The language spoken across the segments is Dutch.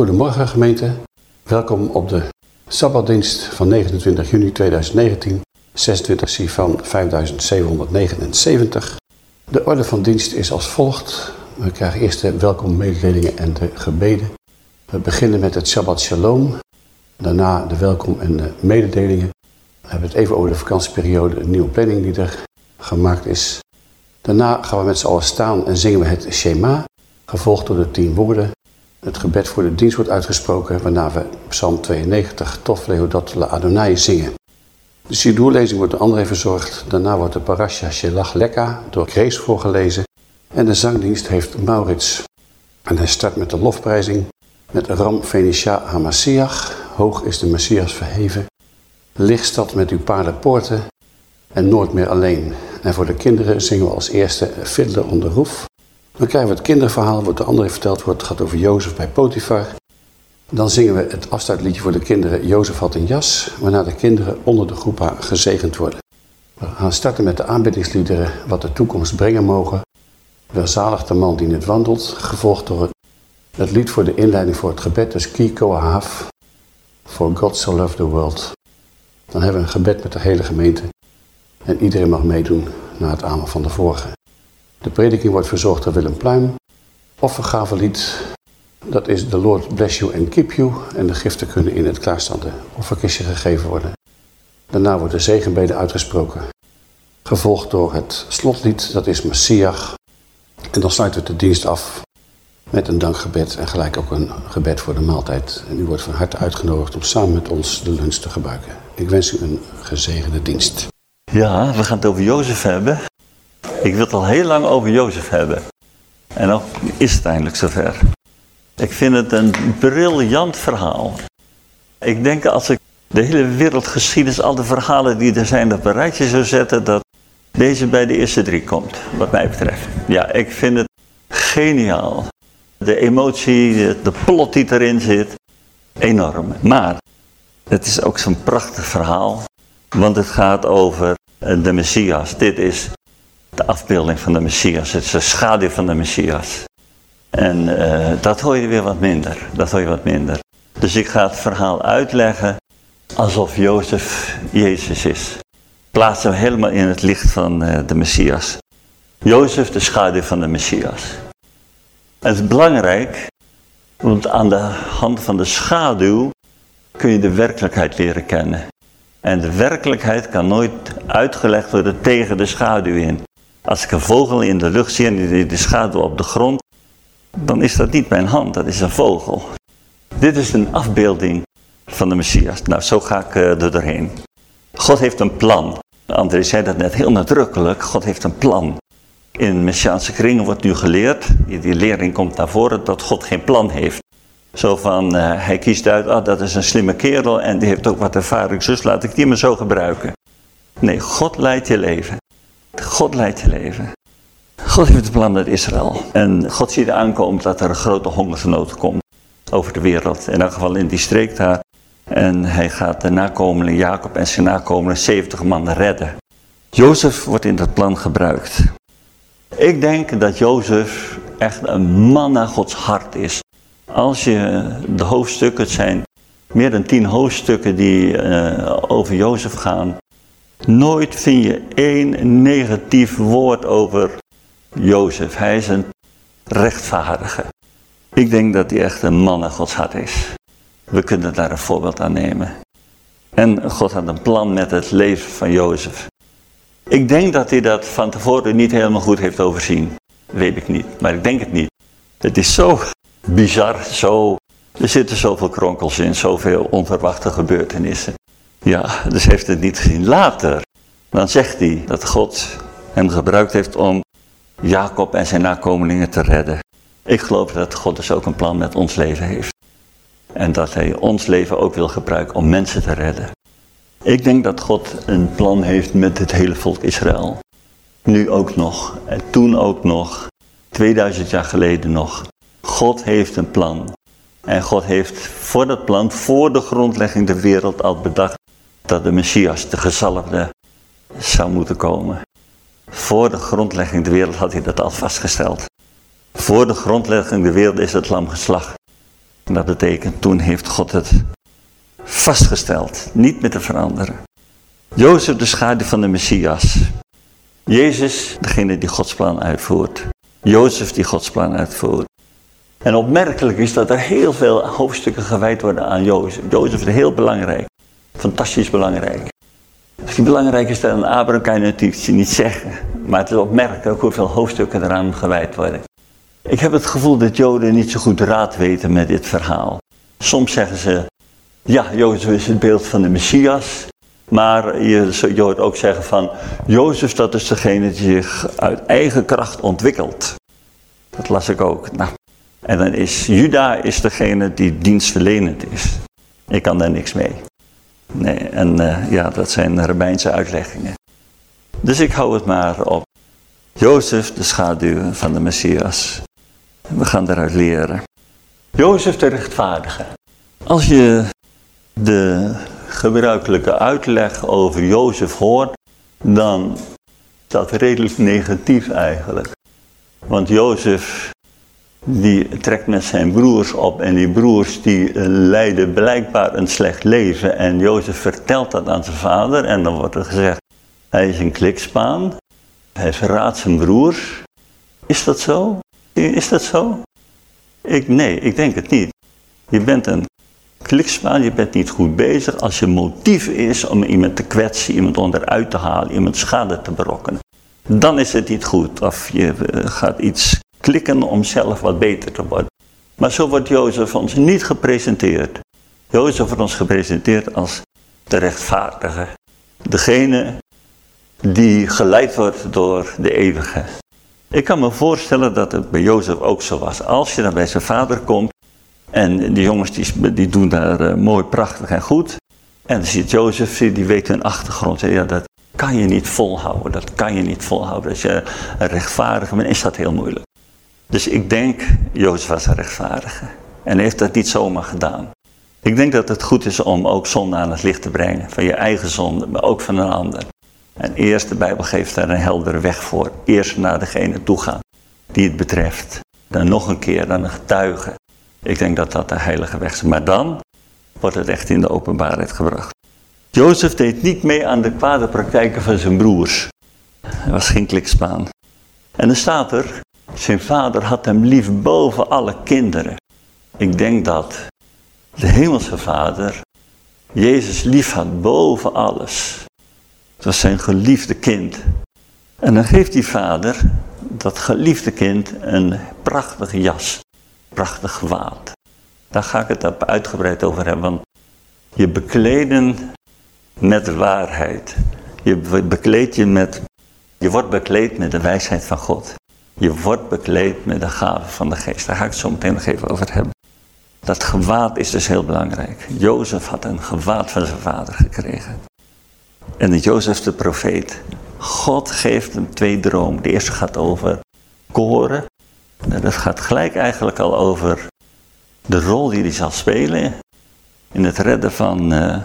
Goedemorgen gemeente. Welkom op de Sabbatdienst van 29 juni 2019, 26 Sivan 5779. De orde van dienst is als volgt. We krijgen eerst de welkom mededelingen en de gebeden. We beginnen met het Shabbat Shalom. Daarna de welkom en de mededelingen. We hebben het even over de vakantieperiode, een nieuwe planning die er gemaakt is. Daarna gaan we met z'n allen staan en zingen we het Shema, gevolgd door de tien woorden. Het gebed voor de dienst wordt uitgesproken, waarna we Psalm 92, Tof Leodat Adonai zingen. De Sidoerlezing wordt door André verzorgd. Daarna wordt de Parasha Shelach Lekka door Krees voorgelezen. En de zangdienst heeft Maurits. En hij start met de lofprijzing met Ram Phoenicia Hamasiach. Hoog is de Messias verheven. Lichtstad met uw paardenpoorten en nooit meer alleen. En voor de kinderen zingen we als eerste Fiddler on Roof. Dan krijgen we het kinderverhaal, wat de andere verteld wordt. Het gaat over Jozef bij Potifar. Dan zingen we het afstartliedje voor de kinderen Jozef had een jas, waarna de kinderen onder de groepa gezegend worden. We gaan starten met de aanbiddingsliederen wat de toekomst brengen mogen. Welzalig de man die het wandelt, gevolgd door het, het lied voor de inleiding voor het gebed, dus Kiko Haaf, For God So Loved the World. Dan hebben we een gebed met de hele gemeente en iedereen mag meedoen na het amen van de vorige. De prediking wordt verzorgd door Willem Pluim. Offergavelied, dat is The Lord Bless You and Keep You. En de giften kunnen in het klaarstaande offerkistje gegeven worden. Daarna wordt de zegenbede uitgesproken. Gevolgd door het slotlied, dat is Messiach. En dan sluiten we de dienst af met een dankgebed en gelijk ook een gebed voor de maaltijd. En u wordt van harte uitgenodigd om samen met ons de lunch te gebruiken. Ik wens u een gezegende dienst. Ja, we gaan het over Jozef hebben. Ik wil het al heel lang over Jozef hebben. En dan is het eindelijk zover. Ik vind het een briljant verhaal. Ik denk als ik de hele wereldgeschiedenis, al de verhalen die er zijn, op een rijtje zou zetten, dat deze bij de eerste drie komt, wat mij betreft. Ja, ik vind het geniaal. De emotie, de plot die erin zit, enorm. Maar het is ook zo'n prachtig verhaal, want het gaat over de Messias. Dit is de afbeelding van de Messias. Het is de schaduw van de Messias. En uh, dat hoor je weer wat minder. Dat hoor je wat minder. Dus ik ga het verhaal uitleggen alsof Jozef Jezus is. Plaats hem helemaal in het licht van uh, de Messias. Jozef de schaduw van de Messias. Het is belangrijk, want aan de hand van de schaduw kun je de werkelijkheid leren kennen. En de werkelijkheid kan nooit uitgelegd worden tegen de schaduw in. Als ik een vogel in de lucht zie en de schaduw op de grond, dan is dat niet mijn hand, dat is een vogel. Dit is een afbeelding van de Messias. Nou, zo ga ik uh, er doorheen. God heeft een plan. André zei dat net heel nadrukkelijk. God heeft een plan. In Messiaanse kringen wordt nu geleerd, die lering komt naar voren, dat God geen plan heeft. Zo van, uh, hij kiest uit, ah, dat is een slimme kerel en die heeft ook wat ervaring, dus laat ik die maar zo gebruiken. Nee, God leidt je leven. God leidt je leven. God heeft het plan met Israël. En God ziet aankomen dat er een grote hongersnood komt over de wereld. In elk geval in die streek daar. En hij gaat de nakomelingen, Jacob en zijn nakomelingen, 70 man redden. Jozef wordt in dat plan gebruikt. Ik denk dat Jozef echt een man naar Gods hart is. Als je de hoofdstukken, het zijn meer dan tien hoofdstukken die uh, over Jozef gaan. Nooit vind je één negatief woord over Jozef. Hij is een rechtvaardige. Ik denk dat hij echt een man naar Gods hart is. We kunnen daar een voorbeeld aan nemen. En God had een plan met het leven van Jozef. Ik denk dat hij dat van tevoren niet helemaal goed heeft overzien. Weet ik niet, maar ik denk het niet. Het is zo bizar, zo... Er zitten zoveel kronkels in, zoveel onverwachte gebeurtenissen. Ja, dus heeft het niet gezien. Later, dan zegt hij dat God hem gebruikt heeft om Jacob en zijn nakomelingen te redden. Ik geloof dat God dus ook een plan met ons leven heeft. En dat hij ons leven ook wil gebruiken om mensen te redden. Ik denk dat God een plan heeft met het hele volk Israël. Nu ook nog. En toen ook nog. 2000 jaar geleden nog. God heeft een plan. En God heeft voor dat plan, voor de grondlegging der wereld al bedacht dat de Messias, de gezalfde, zou moeten komen. Voor de grondlegging der wereld had hij dat al vastgesteld. Voor de grondlegging der wereld is het lam geslacht. Dat betekent, toen heeft God het vastgesteld, niet meer te veranderen. Jozef de schaduw van de Messias. Jezus, degene die Gods plan uitvoert. Jozef die Gods plan uitvoert. En opmerkelijk is dat er heel veel hoofdstukken gewijd worden aan Jozef. Jozef is heel belangrijk. Fantastisch belangrijk. Hij belangrijk is dan Abraham kan je natuurlijk niet zeggen. Maar het is opmerkelijk hoeveel hoofdstukken eraan gewijd worden. Ik heb het gevoel dat Joden niet zo goed raad weten met dit verhaal. Soms zeggen ze, ja, Jozef is het beeld van de Messias. Maar je, je hoort ook zeggen van, Jozef dat is degene die zich uit eigen kracht ontwikkelt. Dat las ik ook. Nou, en dan is Juda is degene die dienstverlenend is. Ik kan daar niks mee. Nee, en uh, ja, dat zijn rabbijnse uitleggingen. Dus ik hou het maar op. Jozef, de schaduw van de Messias. We gaan daaruit leren. Jozef de rechtvaardige. Als je de gebruikelijke uitleg over Jozef hoort, dan is dat redelijk negatief eigenlijk. Want Jozef die trekt met zijn broers op en die broers die eh, leiden blijkbaar een slecht leven en Jozef vertelt dat aan zijn vader en dan wordt er gezegd, hij is een klikspaan, hij verraadt zijn broers. Is dat zo? Is dat zo? Ik, nee, ik denk het niet. Je bent een klikspaan, je bent niet goed bezig als je motief is om iemand te kwetsen, iemand onderuit te halen, iemand schade te berokkenen. Dan is het niet goed. Of je eh, gaat iets klikken om zelf wat beter te worden. Maar zo wordt Jozef ons niet gepresenteerd. Jozef wordt ons gepresenteerd als de rechtvaardige. Degene die geleid wordt door de eeuwige. Ik kan me voorstellen dat het bij Jozef ook zo was. Als je dan bij zijn vader komt en die jongens die, die doen daar uh, mooi, prachtig en goed. En dan ziet Jozef, die weet hun achtergrond. Ja, dat kan je niet volhouden, dat kan je niet volhouden. Als je een rechtvaardige bent, is dat heel moeilijk. Dus ik denk, Jozef was een rechtvaardige. En heeft dat niet zomaar gedaan. Ik denk dat het goed is om ook zonde aan het licht te brengen. Van je eigen zonde, maar ook van een ander. En eerst, de Bijbel geeft daar een heldere weg voor. Eerst naar degene toe gaan die het betreft. Dan nog een keer, dan een getuige. Ik denk dat dat de heilige weg is. Maar dan wordt het echt in de openbaarheid gebracht. Jozef deed niet mee aan de kwade praktijken van zijn broers. Hij was geen klikspaan. En dan staat er, zijn vader had hem lief boven alle kinderen. Ik denk dat de hemelse vader Jezus lief had boven alles. Het was zijn geliefde kind. En dan geeft die vader dat geliefde kind een prachtige jas. Prachtig gewaad. Daar ga ik het uitgebreid over hebben. Want je bekleden met waarheid. Je bekleed je met, je wordt bekleed met de wijsheid van God. Je wordt bekleed met de gave van de geest. Daar ga ik het zo meteen nog even over hebben. Dat gewaad is dus heel belangrijk. Jozef had een gewaad van zijn vader gekregen. En Jozef de profeet. God geeft hem twee dromen. De eerste gaat over koren. En dat gaat gelijk eigenlijk al over de rol die hij zal spelen in het redden van uh,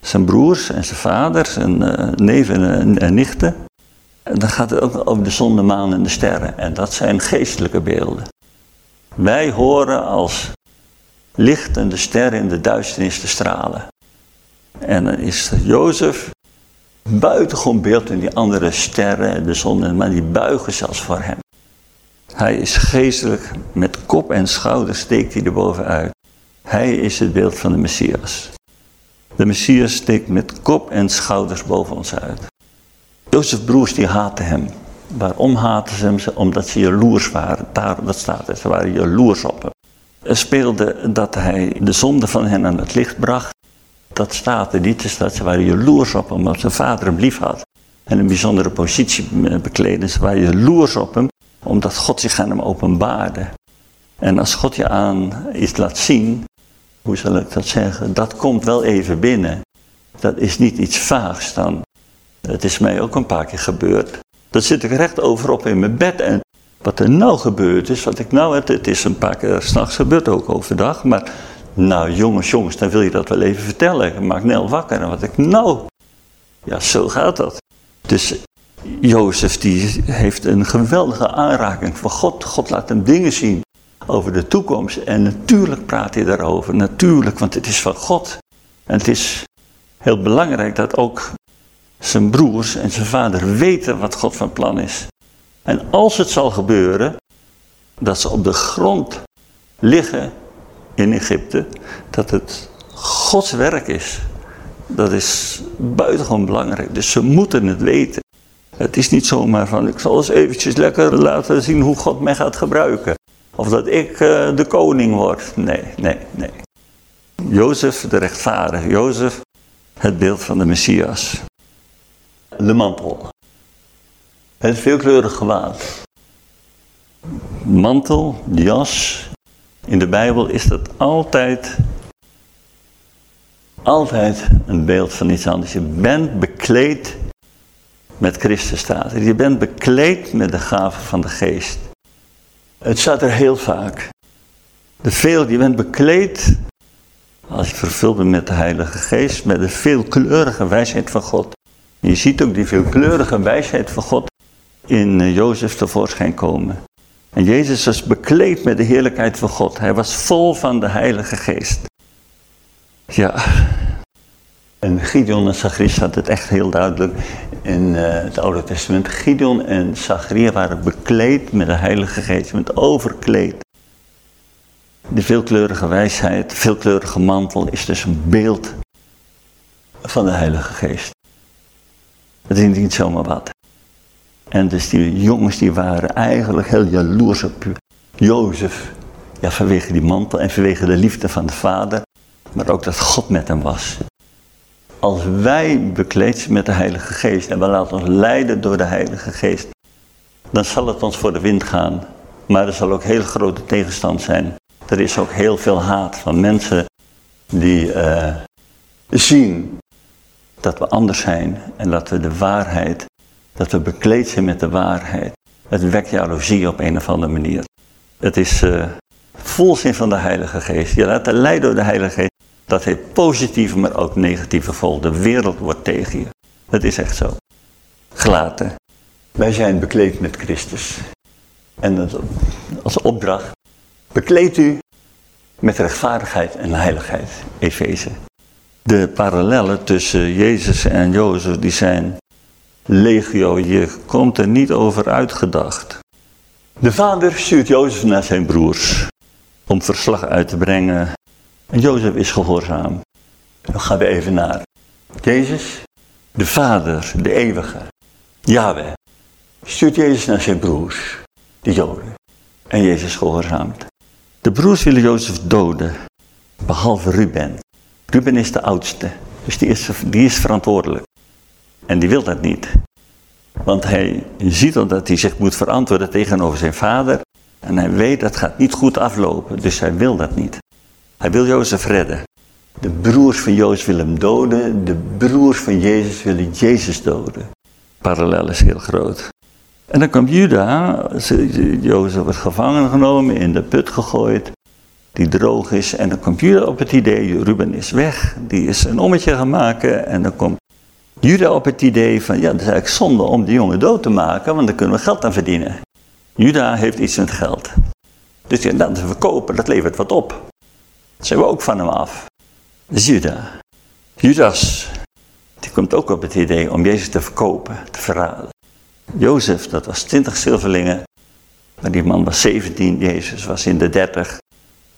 zijn broers en zijn vader, zijn uh, neven en nichten. Dan gaat het ook over de zon, de maan en de sterren. En dat zijn geestelijke beelden. Wij horen als licht en de sterren in de duisternis te stralen. En dan is Jozef buitengewoon beeld in die andere sterren, de zon en de maan, die buigen zelfs voor hem. Hij is geestelijk, met kop en schouder steekt hij er bovenuit. Hij is het beeld van de Messias. De Messias steekt met kop en schouders boven ons uit. Jozefs broers die haten hem. Waarom haten ze hem? Omdat ze jaloers waren. Daar, dat staat er, ze waren jaloers op hem. Er speelde dat hij de zonde van hen aan het licht bracht. Dat staat er niet, dus dat ze waren jaloers op hem, omdat zijn vader hem lief had. En een bijzondere positie bekleden. Ze waren jaloers op hem, omdat God zich aan hem openbaarde. En als God je aan iets laat zien, hoe zal ik dat zeggen, dat komt wel even binnen. Dat is niet iets vaags dan. Het is mij ook een paar keer gebeurd. Dan zit ik recht overop in mijn bed en wat er nou gebeurd is, wat ik nou, het, het is een paar keer s'nachts gebeurd, ook overdag, maar nou jongens, jongens, dan wil je dat wel even vertellen. Ik maak Nel wakker en wat ik nou, ja zo gaat dat. Dus Jozef die heeft een geweldige aanraking van God. God laat hem dingen zien over de toekomst. En natuurlijk praat hij daarover, natuurlijk, want het is van God. En het is heel belangrijk dat ook zijn broers en zijn vader weten wat God van plan is. En als het zal gebeuren, dat ze op de grond liggen in Egypte, dat het Gods werk is. Dat is buitengewoon belangrijk. Dus ze moeten het weten. Het is niet zomaar van, ik zal eens eventjes lekker laten zien hoe God mij gaat gebruiken. Of dat ik uh, de koning word. Nee, nee, nee. Jozef, de rechtvaardige. Jozef, het beeld van de Messias. De mantel. Het veelkleurig gewaad. Mantel, jas. In de Bijbel is dat altijd, altijd een beeld van iets anders. Je bent bekleed met Christus staat. Je bent bekleed met de gaven van de geest. Het staat er heel vaak. De veel, je bent bekleed, als je vervuld bent met de Heilige Geest, met de veelkleurige wijsheid van God. Je ziet ook die veelkleurige wijsheid van God in eh, Jozef tevoorschijn komen. En Jezus was bekleed met de heerlijkheid van God. Hij was vol van de Heilige Geest. Ja, en Gideon en Zacharias had het echt heel duidelijk in uh, het Oude Testament. Gideon en Zacharias waren bekleed met de Heilige Geest, met overkleed. De veelkleurige wijsheid, de veelkleurige mantel is dus een beeld van de Heilige Geest. Het is niet zomaar wat. En dus die jongens die waren eigenlijk heel jaloers op Jozef. Ja, vanwege die mantel en vanwege de liefde van de vader. Maar ook dat God met hem was als wij bekleed zijn met de Heilige Geest en we laten ons leiden door de Heilige Geest, dan zal het ons voor de wind gaan. Maar er zal ook heel grote tegenstand zijn. Er is ook heel veel haat van mensen die uh, zien dat we anders zijn en dat we de waarheid, dat we bekleed zijn met de waarheid. Het wekt jaloezie op een of andere manier. Het is uh, volzin van de Heilige Geest. Je laat leiden door de Heilige Geest. Dat heeft positieve, maar ook negatieve gevolgen. De wereld wordt tegen je. Dat is echt zo. Gelaten. Wij zijn bekleed met Christus. En als opdracht, bekleed u met rechtvaardigheid en heiligheid. Efeze. De parallellen tussen Jezus en Jozef, die zijn legio. Je komt er niet over uitgedacht. De vader stuurt Jozef naar zijn broers om verslag uit te brengen en Jozef is gehoorzaam. Dan gaan we even naar Jezus, de Vader, de Eeuwige, Yahweh. Stuurt Jezus naar zijn broers, de Joden. En Jezus gehoorzaamt. De broers willen Jozef doden, behalve Ruben. Ruben is de oudste, dus die is, die is verantwoordelijk. En die wil dat niet. Want hij ziet al dat hij zich moet verantwoorden tegenover zijn vader. En hij weet dat gaat niet goed aflopen, dus hij wil dat niet. Hij wil Jozef redden. De broers van Jozef willen hem doden. De broers van Jezus willen Jezus doden. Parallel is heel groot. En dan komt Juda. Jozef wordt gevangen genomen, in de put gegooid. Die droog is. En dan komt Juda op het idee, Ruben is weg. Die is een ommetje gaan maken. En dan komt Juda op het idee van, ja, het is eigenlijk zonde om die jongen dood te maken. Want dan kunnen we geld aan verdienen. Juda heeft iets met geld. Dus ja, dat verkopen, dat levert wat op zijn we ook van hem af. Juda. Judas, die komt ook op het idee om Jezus te verkopen, te verraden. Jozef, dat was 20 zilverlingen. Maar die man was 17, Jezus was in de 30.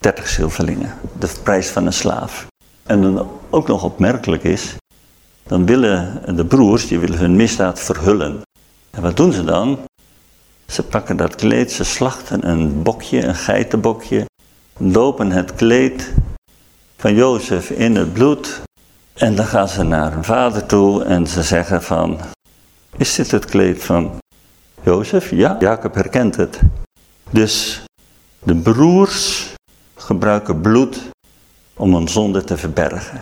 30 zilverlingen. De prijs van een slaaf. En dan ook nog opmerkelijk is, dan willen de broers, die willen hun misdaad verhullen. En wat doen ze dan? Ze pakken dat kleed, ze slachten een bokje, een geitenbokje lopen het kleed van Jozef in het bloed. En dan gaan ze naar hun vader toe en ze zeggen van, is dit het kleed van Jozef? Ja, Jacob herkent het. Dus de broers gebruiken bloed om een zonde te verbergen.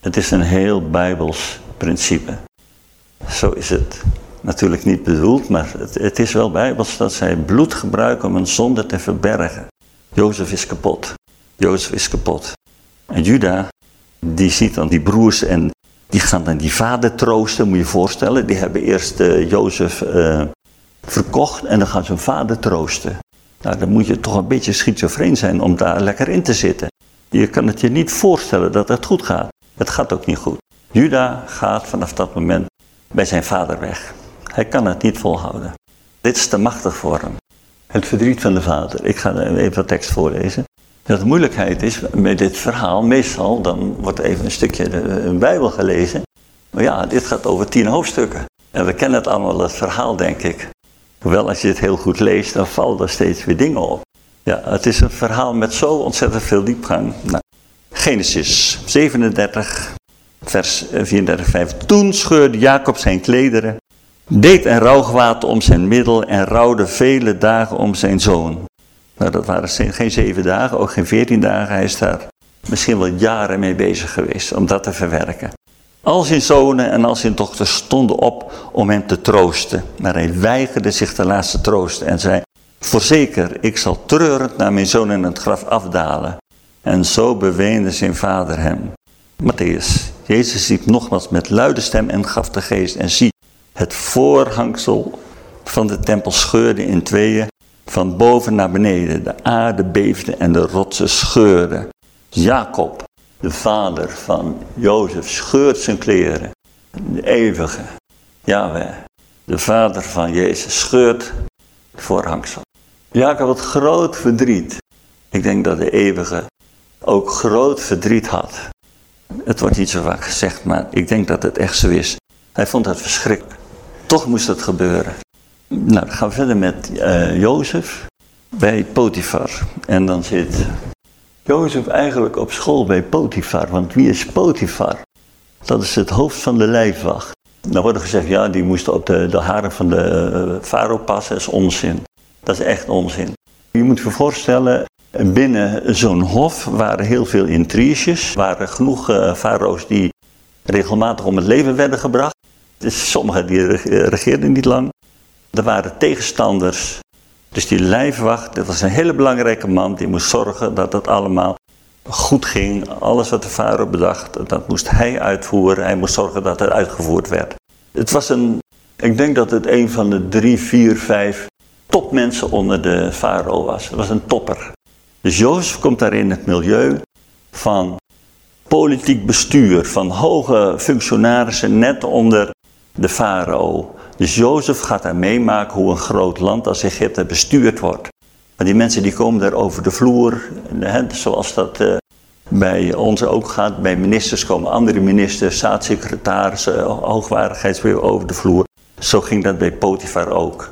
Het is een heel bijbels principe. Zo is het natuurlijk niet bedoeld, maar het, het is wel bijbels dat zij bloed gebruiken om een zonde te verbergen. Jozef is kapot. Jozef is kapot. En Juda, die ziet dan die broers en die gaan dan die vader troosten, moet je je voorstellen. Die hebben eerst uh, Jozef uh, verkocht en dan gaan ze hun vader troosten. Nou, dan moet je toch een beetje schizofreen zijn om daar lekker in te zitten. Je kan het je niet voorstellen dat het goed gaat. Het gaat ook niet goed. Juda gaat vanaf dat moment bij zijn vader weg. Hij kan het niet volhouden. Dit is te machtig voor hem. Het verdriet van de vader. Ik ga even wat tekst voorlezen. Dat de moeilijkheid is met dit verhaal, meestal dan wordt even een stukje de Bijbel gelezen. Maar ja, dit gaat over tien hoofdstukken. En we kennen het allemaal, het verhaal, denk ik. Hoewel, als je het heel goed leest, dan vallen er steeds weer dingen op. Ja, het is een verhaal met zo ontzettend veel diepgang. Nou, Genesis 37, vers 34, 5. Toen scheurde Jacob zijn klederen, deed een rouwgewaad om zijn middel en rouwde vele dagen om zijn zoon. Nou, dat waren geen zeven dagen, ook geen veertien dagen. Hij is daar misschien wel jaren mee bezig geweest om dat te verwerken. Al zijn zonen en al zijn dochters stonden op om hem te troosten. Maar hij weigerde zich te laten troosten en zei, Voorzeker, ik zal treurend naar mijn zoon in het graf afdalen. En zo beweende zijn vader hem. Matthäus, Jezus riep nogmaals met luide stem en gaf de geest. En zie, het voorhangsel van de tempel scheurde in tweeën, van boven naar beneden. De aarde beefde en de rotsen scheurden. Jacob, de vader van Jozef, scheurt zijn kleren. De eeuwige, Yahweh, de vader van Jezus, scheurt het voorhangsel. Jacob had groot verdriet. Ik denk dat de eeuwige ook groot verdriet had. Het wordt niet zo vaak gezegd, maar ik denk dat het echt zo is. Hij vond het verschrikkelijk. Toch moest het gebeuren. Nou, dan gaan we verder met uh, Jozef bij Potifar. En dan zit Jozef eigenlijk op school bij Potifar. Want wie is Potifar? Dat is het hoofd van de lijfwacht. Dan wordt er gezegd, ja, die moest op de, de haren van de uh, farao passen. Dat is onzin. Dat is echt onzin. Je moet je voorstellen, binnen zo'n hof waren heel veel intriges. Waren genoeg uh, farao's die regelmatig om het leven werden gebracht. Dus sommigen die regeerden niet lang. Er waren tegenstanders. Dus die lijfwacht, dat was een hele belangrijke man. Die moest zorgen dat het allemaal goed ging. Alles wat de farao bedacht, dat moest hij uitvoeren. Hij moest zorgen dat het uitgevoerd werd. Het was een, ik denk dat het een van de drie, vier, vijf topmensen onder de farao was. Het was een topper. Dus Jozef komt daar in het milieu van politiek bestuur, van hoge functionarissen net onder de farao. Dus Jozef gaat daar meemaken hoe een groot land als Egypte bestuurd wordt. Maar die mensen die komen daar over de vloer, zoals dat uh, bij ons ook gaat. Bij ministers komen andere ministers, staatssecretarissen, hoogwaardigheidsbeheer over de vloer. Zo ging dat bij Potifar ook.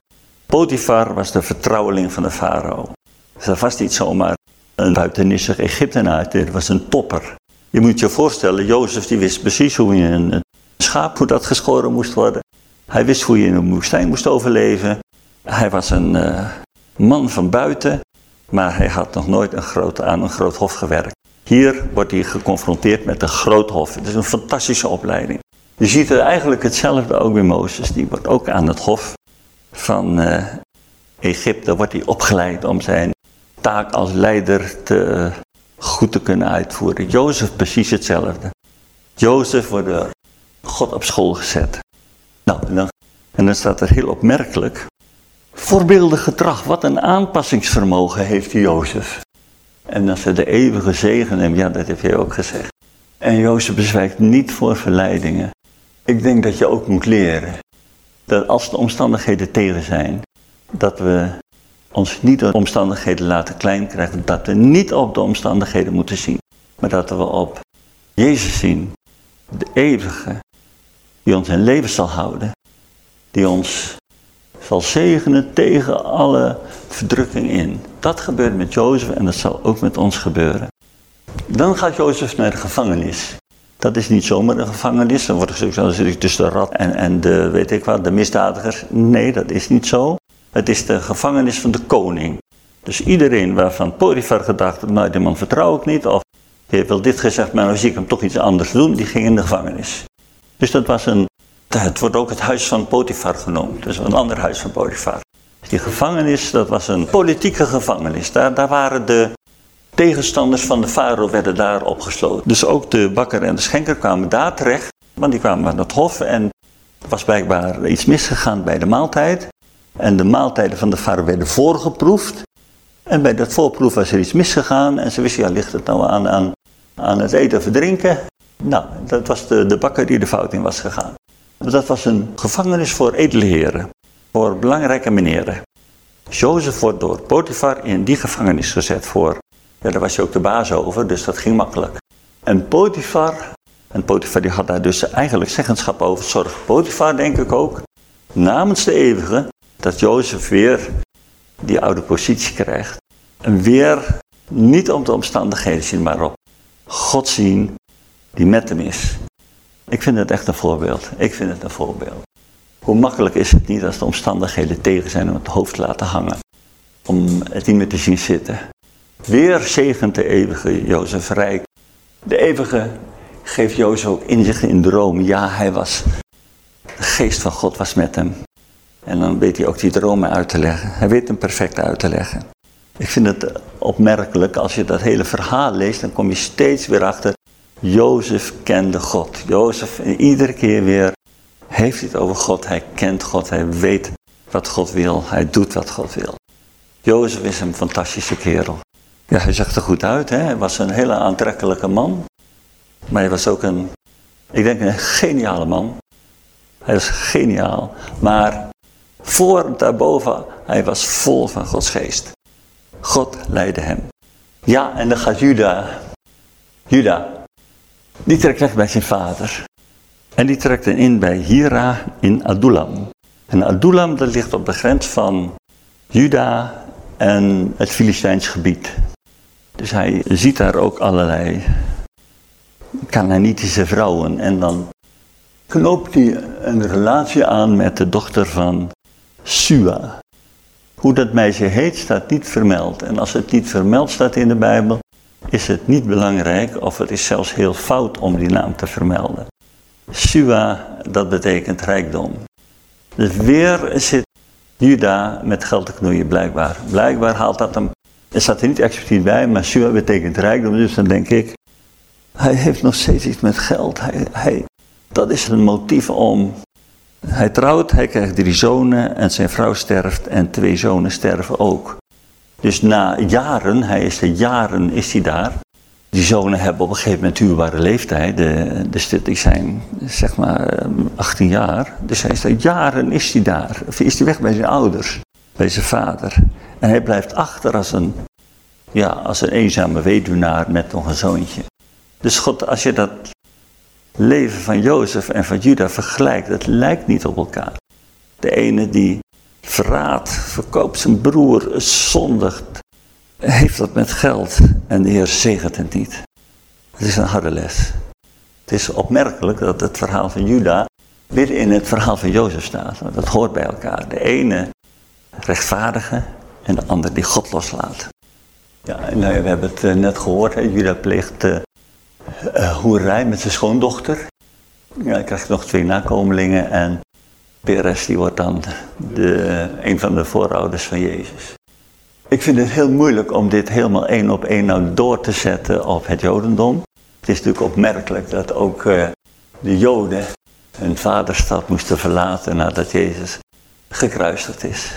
Potifar was de vertrouweling van de farao. Dus dat was niet zomaar een buitenissig Egyptenaar, dit was een topper. Je moet je voorstellen, Jozef die wist precies hoe je een schaap, hoe dat geschoren moest worden. Hij wist hoe je in een woestijn moest overleven. Hij was een uh, man van buiten, maar hij had nog nooit een groot, aan een groot hof gewerkt. Hier wordt hij geconfronteerd met een groot hof. Het is een fantastische opleiding. Je ziet er eigenlijk hetzelfde ook bij Mozes. Die wordt ook aan het hof van uh, Egypte wordt hij opgeleid om zijn taak als leider te, goed te kunnen uitvoeren. Jozef precies hetzelfde. Jozef wordt door God op school gezet. Nou, en dan, en staat er heel opmerkelijk. Voorbeeldig gedrag, wat een aanpassingsvermogen heeft Jozef. En dan ze de eeuwige zegen hem, ja dat heb je ook gezegd. En Jozef bezwijkt niet voor verleidingen. Ik denk dat je ook moet leren dat als de omstandigheden tegen zijn, dat we ons niet door de omstandigheden laten klein krijgen. Dat we niet op de omstandigheden moeten zien, maar dat we op Jezus zien, de eeuwige, die ons in leven zal houden, die ons zal zegenen tegen alle verdrukking in. Dat gebeurt met Jozef en dat zal ook met ons gebeuren. Dan gaat Jozef naar de gevangenis. Dat is niet zomaar een gevangenis. Dan wordt gezegd, dan zit tussen de rat en, en de, weet ik wat, de misdadigers. Nee, dat is niet zo. Het is de gevangenis van de koning. Dus iedereen waarvan Potifar gedacht, nou die man vertrouw ik niet. Of die heeft wel dit gezegd, maar dan zie ik hem toch iets anders doen. Die ging in de gevangenis. Dus dat was een, het wordt ook het huis van Potifar genoemd. Dus een ander huis van Potifar. Die gevangenis, dat was een politieke gevangenis. Daar, daar waren de tegenstanders van de farao werden daar opgesloten. Dus ook de bakker en de schenker kwamen daar terecht. Want die kwamen aan het hof en er was blijkbaar iets misgegaan bij de maaltijd. En de maaltijden van de farao werden voorgeproefd. En bij dat voorproef was er iets misgegaan en ze wisten, ja, ligt het nou aan, aan, aan het eten of drinken? Nou, dat was de, de bakker die de fout in was gegaan. Dat was een gevangenis voor edele heren, voor belangrijke meneren. Jozef wordt door Potifar in die gevangenis gezet voor, ja, daar was je ook de baas over, dus dat ging makkelijk. En Potifar, en Potifar die had daar dus eigenlijk zeggenschap over, zorg Potifar denk ik ook, namens de eeuwige, dat Jozef weer die oude positie krijgt. En weer niet om de omstandigheden zien, maar op God zien die met hem is. Ik vind het echt een voorbeeld. Ik vind het een voorbeeld. Hoe makkelijk is het niet als de omstandigheden tegen zijn om het hoofd te laten hangen. Om het niet meer te zien zitten. Weer zegent de eeuwige Jozef Rijk. De eeuwige geeft Jozef ook inzicht in droom. Ja, hij was, de geest van God was met hem. En dan weet hij ook die dromen uit te leggen. Hij weet hem perfect uit te leggen. Ik vind het opmerkelijk, als je dat hele verhaal leest, dan kom je steeds weer achter. Jozef kende God. Jozef, iedere keer weer heeft hij het over God. Hij kent God, hij weet wat God wil, hij doet wat God wil. Jozef is een fantastische kerel. Ja, hij zag er goed uit, hè? hij was een hele aantrekkelijke man. Maar hij was ook een, ik denk een geniale man. Hij was geniaal, maar voor daarboven, hij was vol van Gods geest. God leidde hem. Ja, en dan gaat Juda. Juda, die trekt weg bij zijn vader. En die trekt in bij Hira in Adullam. En Adullam dat ligt op de grens van Juda en het Filistijns gebied. Dus hij ziet daar ook allerlei Canaanitische vrouwen. En dan knoopt hij een relatie aan met de dochter van Sua. Hoe dat meisje heet staat niet vermeld. En als het niet vermeld staat in de Bijbel, is het niet belangrijk of het is zelfs heel fout om die naam te vermelden. Sua, dat betekent rijkdom. Dus weer zit Juda met geld te knoeien, blijkbaar. Blijkbaar haalt dat hem, er staat er niet expliciet bij, maar Sua betekent rijkdom. Dus dan denk ik, hij heeft nog steeds iets met geld. Hij, hij, dat is een motief om hij trouwt, hij krijgt drie zonen en zijn vrouw sterft en twee zonen sterven ook. Dus na jaren, hij is er jaren is hij daar. Die zonen hebben op een gegeven moment huurbare leeftijd. De, die zijn zeg maar 18 jaar. Dus hij is er jaren is hij daar. Of is hij weg bij zijn ouders, bij zijn vader. En hij blijft achter als een, ja, als een eenzame weduwnaar met nog een zoontje. Dus God, als je dat leven van Jozef en van Juda vergelijkt, het lijkt niet op elkaar. De ene die verraadt, verkoopt zijn broer, zondigt, heeft dat met geld en de Heer zegent het niet. Het is een harde les. Het is opmerkelijk dat het verhaal van Juda weer in het verhaal van Jozef staat. Dat hoort bij elkaar. De ene rechtvaardige en de ander die God loslaat. Ja, nou, we hebben het eh, net gehoord. Hè. Juda pleegt uh, uh, hoerij met zijn schoondochter. Ja, hij krijgt nog twee nakomelingen en Peres die wordt dan de, een van de voorouders van Jezus. Ik vind het heel moeilijk om dit helemaal één op één nou door te zetten op het Jodendom. Het is natuurlijk opmerkelijk dat ook uh, de Joden hun vaderstad moesten verlaten nadat Jezus gekruisigd is.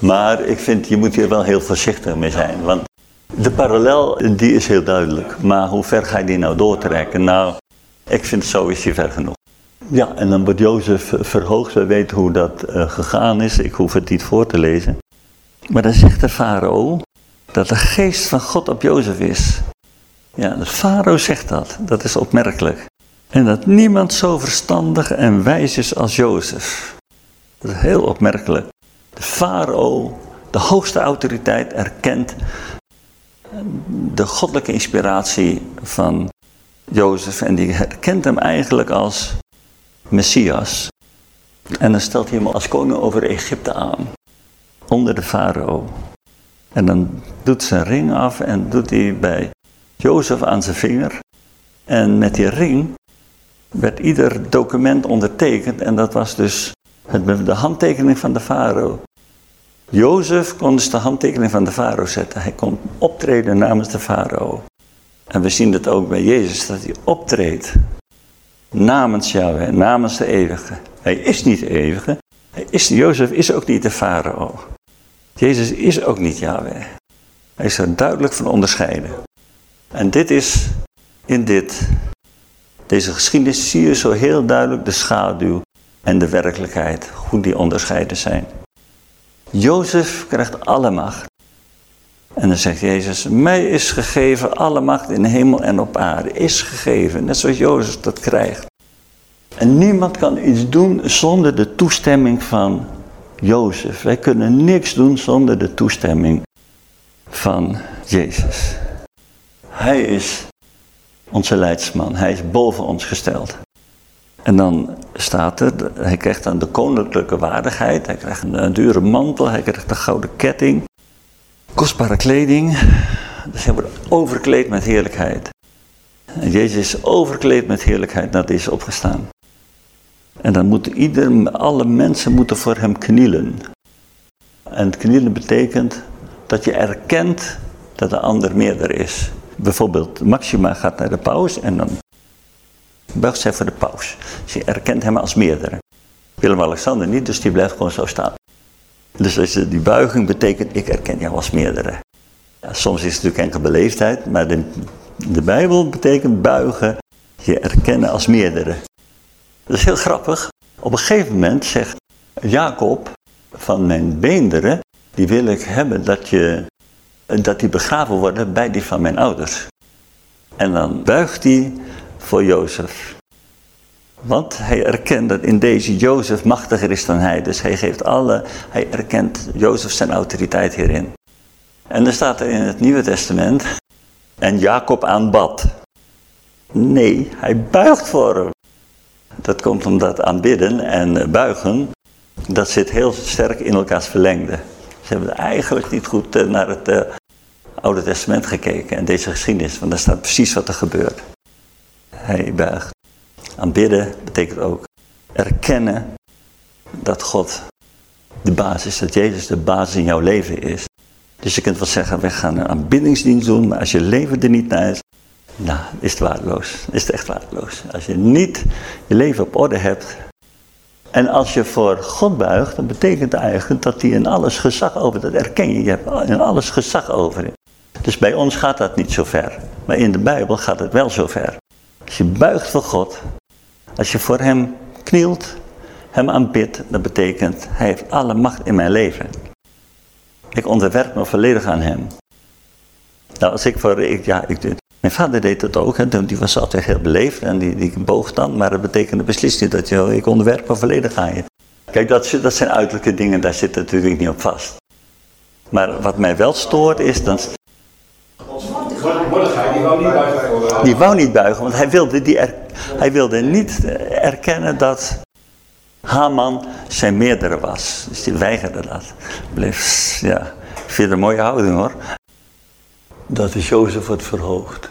Maar ik vind, je moet hier wel heel voorzichtig mee zijn, want de parallel die is heel duidelijk, maar hoe ver ga je die nou doortrekken? Nou, ik vind zo is hij ver genoeg. Ja, en dan wordt Jozef verhoogd, we weten hoe dat uh, gegaan is, ik hoef het niet voor te lezen. Maar dan zegt de farao dat de geest van God op Jozef is. Ja, de farao zegt dat, dat is opmerkelijk. En dat niemand zo verstandig en wijs is als Jozef. Dat is heel opmerkelijk. De farao, de hoogste autoriteit, erkent de goddelijke inspiratie van Jozef en die herkent hem eigenlijk als Messias. En dan stelt hij hem als koning over Egypte aan, onder de farao. En dan doet zijn ring af en doet hij bij Jozef aan zijn vinger. En met die ring werd ieder document ondertekend en dat was dus de handtekening van de farao. Jozef kon dus de handtekening van de farao zetten. Hij kon optreden namens de farao. En we zien het ook bij Jezus, dat hij optreedt namens Yahweh, namens de eeuwige. Hij is niet de eeuwige. Hij is, Jozef is ook niet de farao. Jezus is ook niet Yahweh. Hij is er duidelijk van onderscheiden. En dit is in dit, deze geschiedenis zie je zo heel duidelijk de schaduw en de werkelijkheid, hoe die onderscheiden zijn. Jozef krijgt alle macht. En dan zegt Jezus, mij is gegeven alle macht in hemel en op aarde. Is gegeven, net zoals Jozef dat krijgt. En niemand kan iets doen zonder de toestemming van Jozef. Wij kunnen niks doen zonder de toestemming van Jezus. Hij is onze leidsman. Hij is boven ons gesteld. En dan staat er, hij krijgt dan de koninklijke waardigheid. Hij krijgt een, dure mantel, hij krijgt een gouden ketting. Kostbare kleding. Dus hij wordt overkleed met heerlijkheid. En Jezus is overkleed met heerlijkheid nadat hij is opgestaan. En dan moeten ieder, alle mensen moeten voor hem knielen. En knielen betekent dat je erkent dat de ander meerder is. Bijvoorbeeld Maxima gaat naar de paus en dan buigt zij voor de paus. Ze erkent hem als meerdere. Willem-Alexander niet, dus die blijft gewoon zo staan. Dus als die buiging betekent, ik erken jou als meerdere. Ja, soms is het natuurlijk enkel beleefdheid, maar de, de Bijbel betekent buigen, je erkennen als meerdere. Dat is heel grappig. Op een gegeven moment zegt Jacob van mijn beenderen, die wil ik hebben dat, je, dat die begraven worden bij die van mijn ouders. En dan buigt hij voor Jozef. Want hij erkent dat in deze Jozef machtiger is dan hij. Dus hij geeft alle, hij erkent Jozef zijn autoriteit hierin. En dan staat er in het Nieuwe Testament, en Jacob aanbad. Nee, hij buigt voor hem. Dat komt omdat aanbidden en buigen, dat zit heel sterk in elkaars verlengde. Ze hebben eigenlijk niet goed eh, naar het uh, Oude Testament gekeken en deze geschiedenis, want daar staat precies wat er gebeurt. Hij buigt. Aanbidden betekent ook erkennen dat God de basis is, dat Jezus de basis in jouw leven is. Dus je kunt wel zeggen, we gaan een aanbiddingsdienst doen, maar als je leven er niet naar is, nou, is het waardeloos. Is het echt waardeloos. Als je niet je leven op orde hebt. En als je voor God buigt, dan betekent eigenlijk dat hij in alles gezag over, dat erken je, je hebt in alles gezag over. Dus bij ons gaat dat niet zo ver. Maar in de Bijbel gaat het wel zo ver. Als je buigt voor God, als je voor hem knielt, hem aanbidt, dat betekent, hij heeft alle macht in mijn leven. Ik onderwerp me volledig aan hem. Nou, als ik voor, ik, ja, ik, mijn vader deed dat ook, hè. die was altijd heel beleefd en die, die boog dan, maar dat betekende beslist niet dat je, ik onderwerp me volledig aan je. Kijk, dat, dat zijn uiterlijke dingen, daar zit natuurlijk niet op vast. Maar wat mij wel stoort is dan... die wou niet buigen. Die wou niet buigen, want hij wilde, die hij wilde niet erkennen dat Haman zijn meerdere was. Dus die weigerde dat. Bleef, ja, ik vind het een mooie houding hoor. Dat is Jozef wordt verhoogd.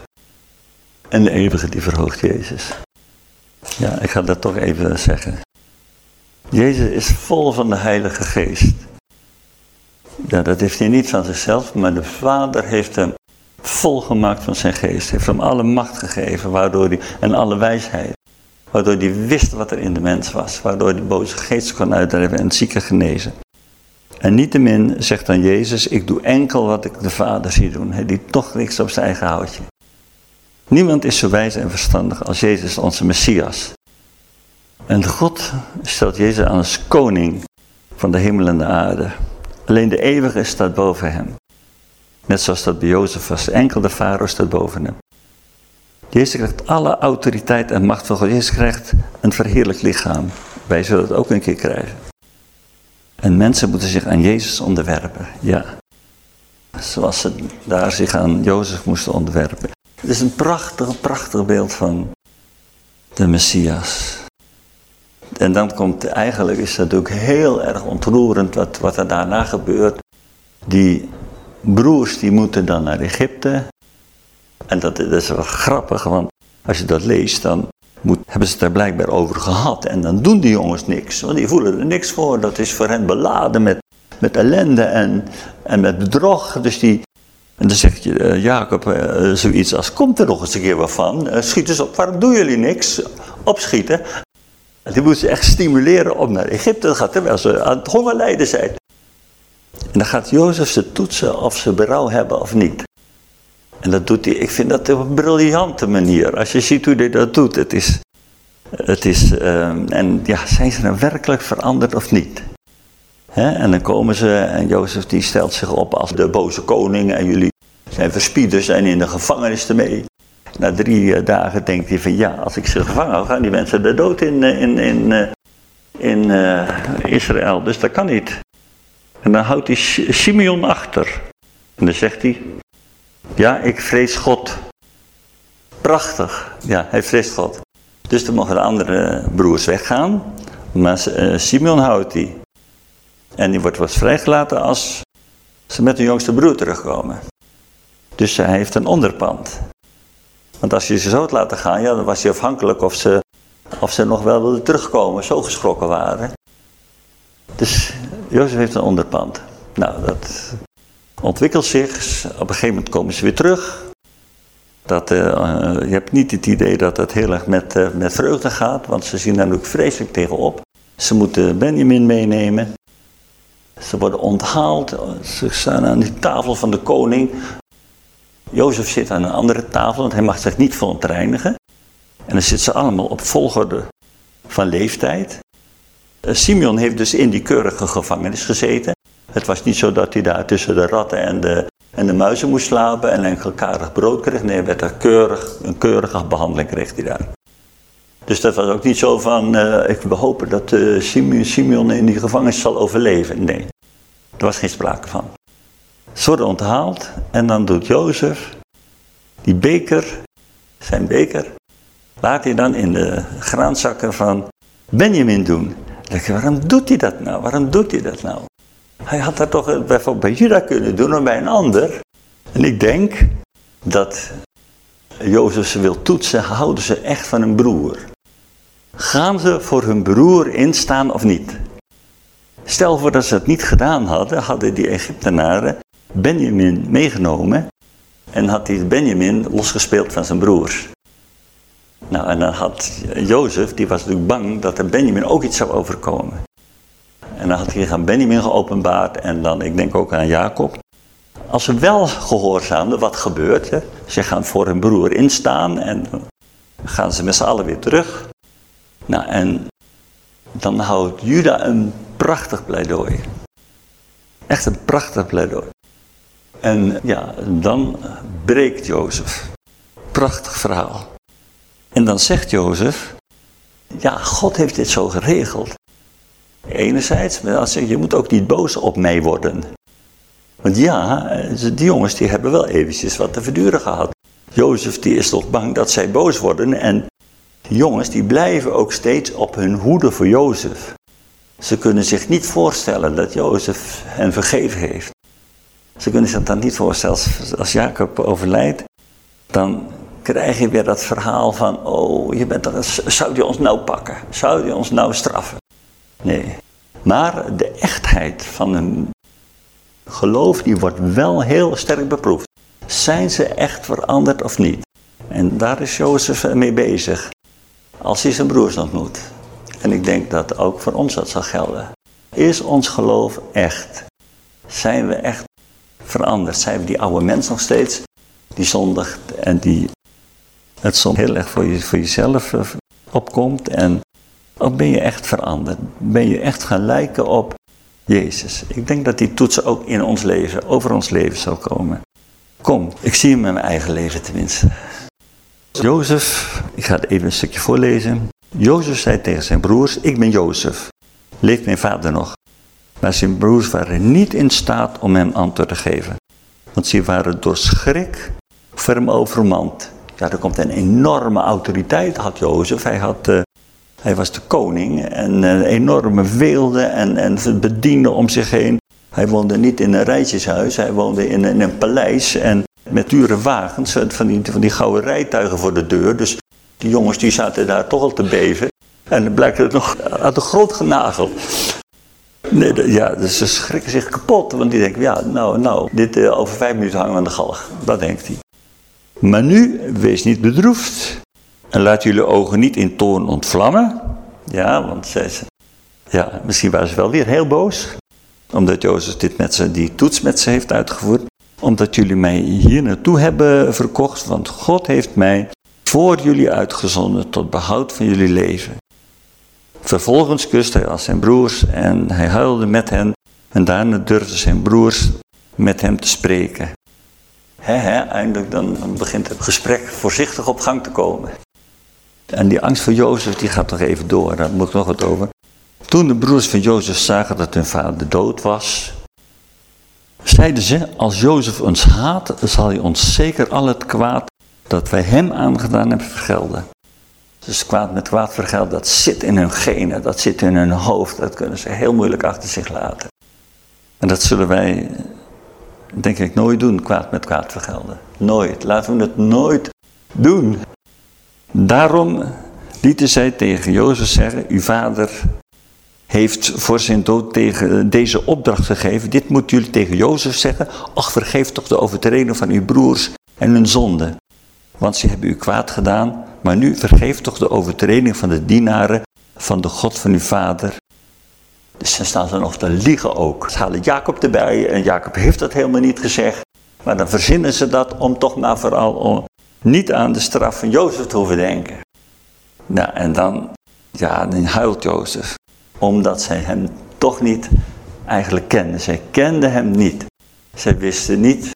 En de eeuwige die verhoogt Jezus. Ja, ik ga dat toch even zeggen. Jezus is vol van de Heilige Geest. Ja, dat heeft hij niet van zichzelf, maar de Vader heeft hem volgemaakt van zijn geest. Heeft hem alle macht gegeven, waardoor hij, en alle wijsheid. Waardoor hij wist wat er in de mens was. Waardoor hij boze geest kon uitdrijven en zieken genezen. En niettemin zegt dan Jezus, ik doe enkel wat ik de Vader zie doen. Hij doet toch niks op zijn eigen houtje. Niemand is zo wijs en verstandig als Jezus, onze Messias. En God stelt Jezus aan als koning van de hemel en de aarde. Alleen de eeuwige staat boven hem. Net zoals dat bij Jozef was. Enkel de farao staat boven hem. Jezus krijgt alle autoriteit en macht van God. Jezus krijgt een verheerlijk lichaam. Wij zullen het ook een keer krijgen. En mensen moeten zich aan Jezus onderwerpen. Ja. Zoals ze daar zich aan Jozef moesten onderwerpen. Het is een prachtig, prachtig beeld van de Messias. En dan komt eigenlijk, is het natuurlijk heel erg ontroerend wat, wat er daarna gebeurt. Die broers die moeten dan naar Egypte. En dat, is wel grappig, want als je dat leest, dan moet, hebben ze het daar blijkbaar over gehad. En dan doen die jongens niks, want die voelen er niks voor. Dat is voor hen beladen met, met ellende en, en met bedrog. Dus die, en dan zegt je, uh, Jacob uh, zoiets als, komt er nog eens een keer wat van? Uh, schiet eens op, waarom doen jullie niks? Opschieten. Die moeten ze echt stimuleren om naar Egypte te gaan, terwijl ze aan het hongerlijden zijn. En dan gaat Jozef ze toetsen of ze berouw hebben of niet. En dat doet hij, ik vind dat een briljante manier. Als je ziet hoe hij dat doet, het is, het is ehm, en ja, zijn ze nou werkelijk veranderd of niet? en dan komen ze en Jozef die stelt zich op als de boze koning en jullie zijn verspieders en in de gevangenis ermee. Na drie eh, dagen denkt hij van ja, als ik ze gevangen hou, gaan die mensen de dood in, eh, in, in, eh, in, in Israël. Dus dat kan niet. En dan houdt hij Simeon achter. En dan zegt hij, ja, ik vrees God. Prachtig. Ja, hij vreest God. Dus dan mogen de andere broers weggaan. Maar Simeon houdt hij. En die wordt pas vrijgelaten als ze met hun jongste broer terugkomen. Dus hij heeft een onderpand. Want als je ze zo had laten gaan, ja, dan was hij afhankelijk of ze, of ze nog wel wilden terugkomen. Zo geschrokken waren. Dus Jozef heeft een onderpand. Nou, dat ontwikkelt zich. Op een gegeven moment komen ze weer terug. Dat, uh, je hebt niet het idee dat het heel erg met, uh, met vreugde gaat, want ze zien daar natuurlijk vreselijk tegenop. Ze moeten Benjamin meenemen. Ze worden onthaald. Ze staan aan die tafel van de koning. Jozef zit aan een andere tafel, want hij mag zich niet verontreinigen. En dan zitten ze allemaal op volgorde van leeftijd. Eh, Simeon heeft dus in die keurige gevangenis gezeten. Het was niet zo dat hij daar tussen de ratten en de, en de muizen moest slapen en enkelkarig brood kreeg. Nee, werd er keurig, een keurige behandeling kreeg hij daar. Dus dat was ook niet zo van, uh, ik hopen dat uh, Simeon in die gevangenis zal overleven. Nee, er was geen sprake van. Ze worden onthaald en dan doet Jozef die beker, zijn beker, laat hij dan in de graanzakken van Benjamin doen. Je, waarom doet hij dat nou? Waarom doet hij dat nou? Hij had dat toch bijvoorbeeld bij Juda kunnen doen of bij een ander. En ik denk dat Jozef ze wil toetsen, houden ze echt van een broer. Gaan ze voor hun broer instaan of niet? Stel voor dat ze het niet gedaan hadden, hadden die Egyptenaren Benjamin meegenomen en had hij Benjamin losgespeeld van zijn broers. Nou, en dan had Jozef, die was natuurlijk bang dat er Benjamin ook iets zou overkomen. En dan had hij aan Benjamin geopenbaard en dan, ik denk ook aan Jacob. Als ze wel gehoorzaamden, wat gebeurt er? Ze gaan voor hun broer instaan en gaan ze met z'n allen weer terug. Nou, en dan houdt Juda een prachtig pleidooi. Echt een prachtig pleidooi. En ja, dan breekt Jozef. Prachtig verhaal. En dan zegt Jozef, ja, God heeft dit zo geregeld. Enerzijds, je, moet ook niet boos op mij worden. Want ja, die jongens die hebben wel eventjes wat te verduren gehad. Jozef die is toch bang dat zij boos worden en die jongens die blijven ook steeds op hun hoede voor Jozef. Ze kunnen zich niet voorstellen dat Jozef hen vergeven heeft. Ze kunnen zich dat niet voorstellen. Als Jacob overlijdt, dan krijg je weer dat verhaal van, oh, je bent er, zou die ons nou pakken? Zou die ons nou straffen? Nee. Maar de echtheid van een geloof, die wordt wel heel sterk beproefd. Zijn ze echt veranderd of niet? En daar is Jozef mee bezig. Als hij zijn broers ontmoet. En ik denk dat ook voor ons dat zal gelden. Is ons geloof echt? Zijn we echt veranderd? Zijn we die oude mens nog steeds? Die zondigt en die het soms heel erg voor, je, voor jezelf eh, opkomt. En of ben je echt veranderd? Ben je echt gaan lijken op Jezus? Ik denk dat die toetsen ook in ons leven, over ons leven zal komen. Kom, ik zie hem in mijn eigen leven tenminste. Jozef, ik ga het even een stukje voorlezen. Jozef zei tegen zijn broers, ik ben Jozef. Leeft mijn vader nog? Maar zijn broers waren niet in staat om hem antwoord te geven. Want ze waren door schrik voor overmand. Ja, er komt een enorme autoriteit, had Jozef. Hij, had, uh, hij was de koning en een enorme weelde en, en bedienden om zich heen. Hij woonde niet in een rijtjeshuis, hij woonde in, een paleis en met dure wagens, van die, van die gouden rijtuigen voor de deur. Dus die jongens die zaten daar toch al te beven. En dan blijkt het nog aan de grond genageld. Nee, ja, dus ze schrikken zich kapot, want die denken, ja, nou, nou, dit uh, over vijf minuten hangen we aan de galg. Dat denkt hij. Maar nu, wees niet bedroefd. En laat jullie ogen niet in toorn ontvlammen. Ja, want ze, ja, misschien waren ze wel weer heel boos. Omdat Jozef dit met ze, die toets met ze heeft uitgevoerd. Omdat jullie mij hier naartoe hebben verkocht. Want God heeft mij voor jullie uitgezonden tot behoud van jullie leven. Vervolgens kuste hij als zijn broers en hij huilde met hen. En daarna durfden zijn broers met hem te spreken. Eindelijk dan, begint het gesprek voorzichtig op gang te komen. En die angst voor Jozef, die gaat nog even door, daar moet ik nog wat over. Toen de broers van Jozef zagen dat hun vader dood was, zeiden ze, als Jozef ons haat, zal hij ons zeker al het kwaad dat wij hem aangedaan hebben vergelden. Dus kwaad met kwaad vergelden, dat zit in hun genen, dat zit in hun hoofd, dat kunnen ze heel moeilijk achter zich laten. En dat zullen wij, denk ik, nooit doen, kwaad met kwaad vergelden. Nooit. Laten we het nooit doen. Daarom lieten zij tegen Jozef zeggen, uw vader heeft voor zijn dood tegen deze opdracht gegeven. Dit moeten jullie tegen Jozef zeggen. Ach, vergeef toch de overtreding van uw broers en hun zonde. Want ze hebben u kwaad gedaan. Maar nu vergeef toch de overtreding van de dienaren van de God van uw vader. Dus dan staan ze nog te liegen ook. Ze halen Jacob erbij en Jacob heeft dat helemaal niet gezegd. Maar dan verzinnen ze dat om toch maar vooral niet aan de straf van Jozef te hoeven denken. Nou, en dan, ja, dan huilt Jozef. Omdat zij hem toch niet eigenlijk kenden. Zij kenden hem niet. Zij wisten niet,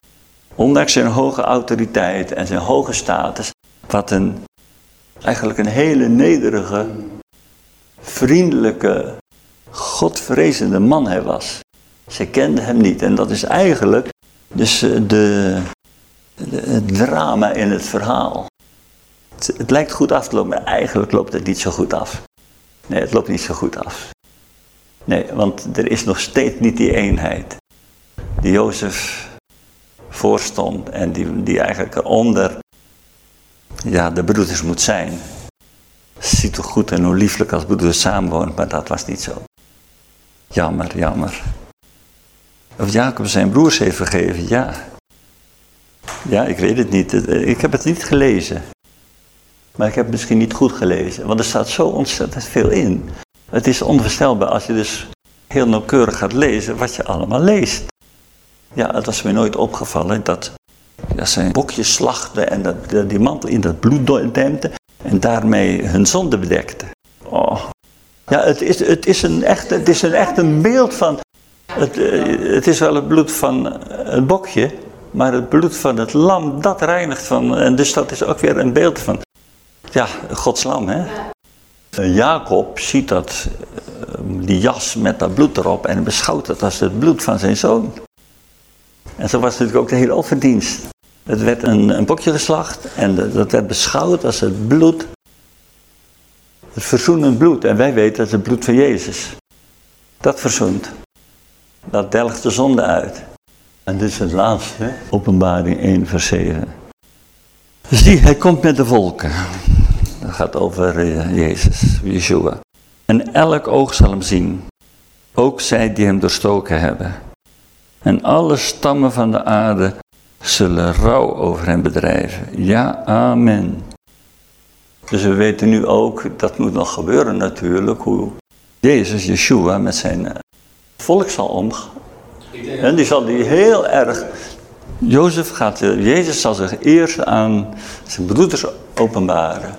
ondanks zijn hoge autoriteit en zijn hoge status, wat een, eigenlijk een hele nederige, vriendelijke, godvrezende man hij was. Zij kenden hem niet. En dat is eigenlijk dus eh, de, het drama in het verhaal. Het, lijkt goed af te lopen, maar eigenlijk loopt het niet zo goed af. Nee, het loopt niet zo goed af. Nee, want er is nog steeds niet die eenheid. Die Jozef voorstond en die, die eigenlijk onder ja, de broeders moet zijn. Ziet hoe goed en hoe lieflijk als broeders samenwonen, maar dat was niet zo. Jammer, jammer. Of Jacob zijn broers heeft vergeven, ja. Ja, ik weet het niet. Ik heb het niet gelezen. Maar ik heb het misschien niet goed gelezen. Want er staat zo ontzettend veel in. Het is onvoorstelbaar als je dus heel nauwkeurig gaat lezen wat je allemaal leest. Ja, het was me nooit opgevallen dat, dat ze bokjes slachten en dat, die mantel in dat bloed dempte en daarmee hun zonde bedekte. Oh. Ja, het is, het is, een, echt, het is een echt een beeld van. Het, eh, het is wel het bloed van het bokje, maar het bloed van het lam, dat reinigt van. En dus dat is ook weer een beeld van. Ja, Gods lam, hè? Jacob ziet dat, eh, die jas met dat bloed erop en beschouwt het als het bloed van zijn zoon. En zo was natuurlijk ook de hele offerdienst. Het werd een, een bokje geslacht en dat werd beschouwd als het bloed, het verzoenend bloed. En wij weten dat het bloed van Jezus. Dat verzoent. Dat delgt de zonde uit. En dit is het laatste, openbaring 1 vers 7. Zie, hij komt met de volken. Dat gaat over uh, Jezus, Yeshua. En elk oog zal hem zien. Ook zij die hem doorstoken hebben. En alle stammen van de aarde zullen rouw over hem bedrijven. Ja, amen. Dus we weten nu ook, dat moet nog gebeuren natuurlijk, hoe Jezus, Yeshua, met zijn eh, volk zal omgaan. En die zal die heel erg. Jozef gaat, eh, Jezus zal zich eerst aan zijn broeders openbaren.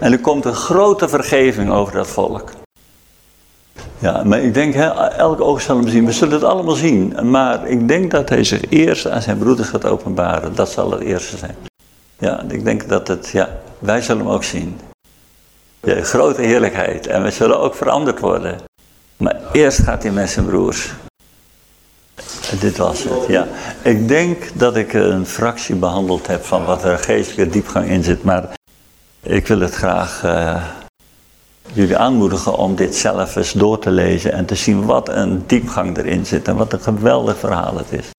En er komt een grote vergeving over dat volk. Ja, maar ik denk, hè, elk oog zal hem zien. We zullen het allemaal zien. Maar ik denk dat hij zich eerst aan zijn broeders gaat openbaren. Dat zal het eerste zijn. Ja, ik denk dat het, ja, wij zullen hem ook zien. Ja, grote heerlijkheid. En we zullen ook veranderd worden. Maar eerst gaat hij met zijn broers. Dit was het, ja. Ik denk dat ik een fractie behandeld heb van wat er geestelijke diepgang in zit. Maar ik wil het graag uh, jullie aanmoedigen om dit zelf eens door te lezen. En te zien wat een diepgang erin zit. En wat een geweldig verhaal het is.